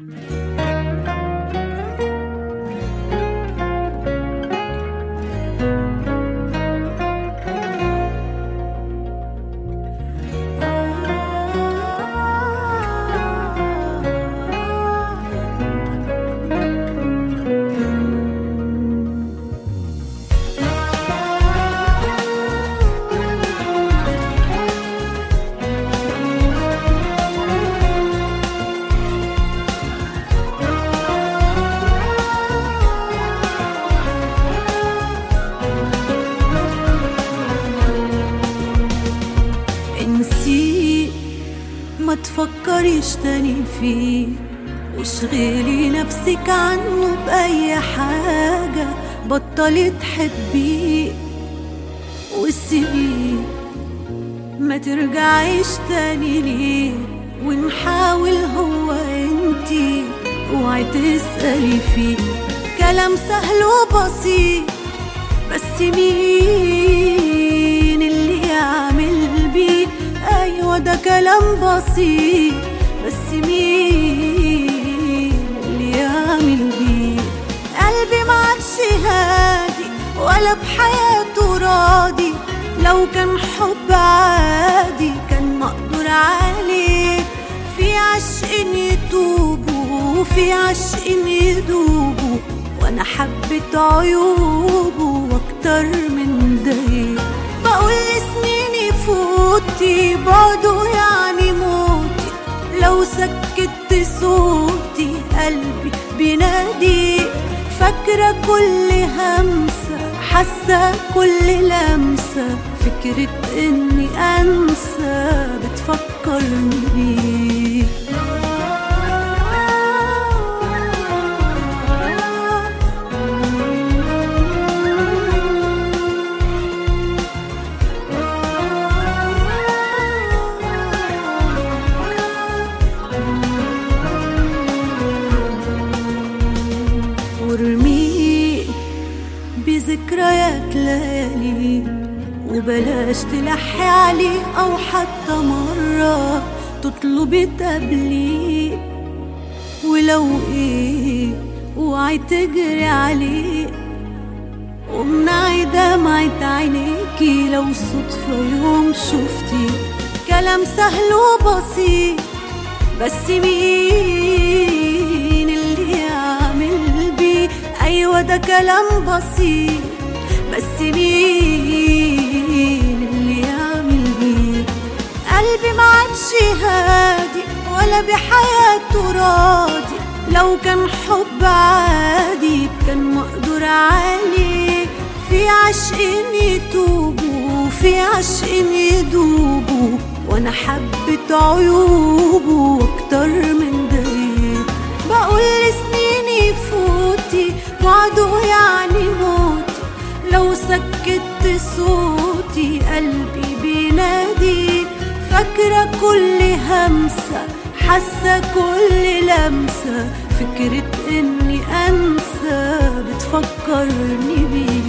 Mm-hmm. تفكريش تاني فيه. واشغلي نفسك عنه بأي حاجة بطلي تحبيه. وسيبيه ما ترجعيش تاني ليه. ونحاول هو انتي اوعي تسألي فيه. كلام سهل وبسيط بس مين ده كلام بسيط بس مين اللي يعمل بيه قلبي ما عادش هادي ولا بحياته راضي. لو كان حب عادي كان مقدور عليه. في عشق يتوبوا وفي عشق يدوبوا وأنا حبيت عيوبه. سكت صوتي قلبي بينادي فاكرة كل همسة حاسة كل لمسة. فكرة إني أنسى بتفكرني. بيه بذكريات ليالي وبلاش تلحي عليه أو حتى مرة تطلبي تقابليه ولو إيه اوعي تجري عليه وامنعي دمعة عينيكي لو صدفة يوم شفتي كلام سهل وبسيط بس مين اللي يعمل بيه؟ أيوه ده كلام بسيط. بس مين اللي يعمل بيه قلبي ما عادش هادي ولا بحياته راضي. لو كان حب عادي كان مقدور عليه في عشق يتوبوا وفي عشق يدوبوا. وأنا حبيت عيوبه أكتر من ده بقول سنيني فوتي وعده يعني لو سكت صوتي قلبي بينادي. فاكرة كل همسة حاسة كل لمسة. فكرة إني أنسى بتفكرني بيه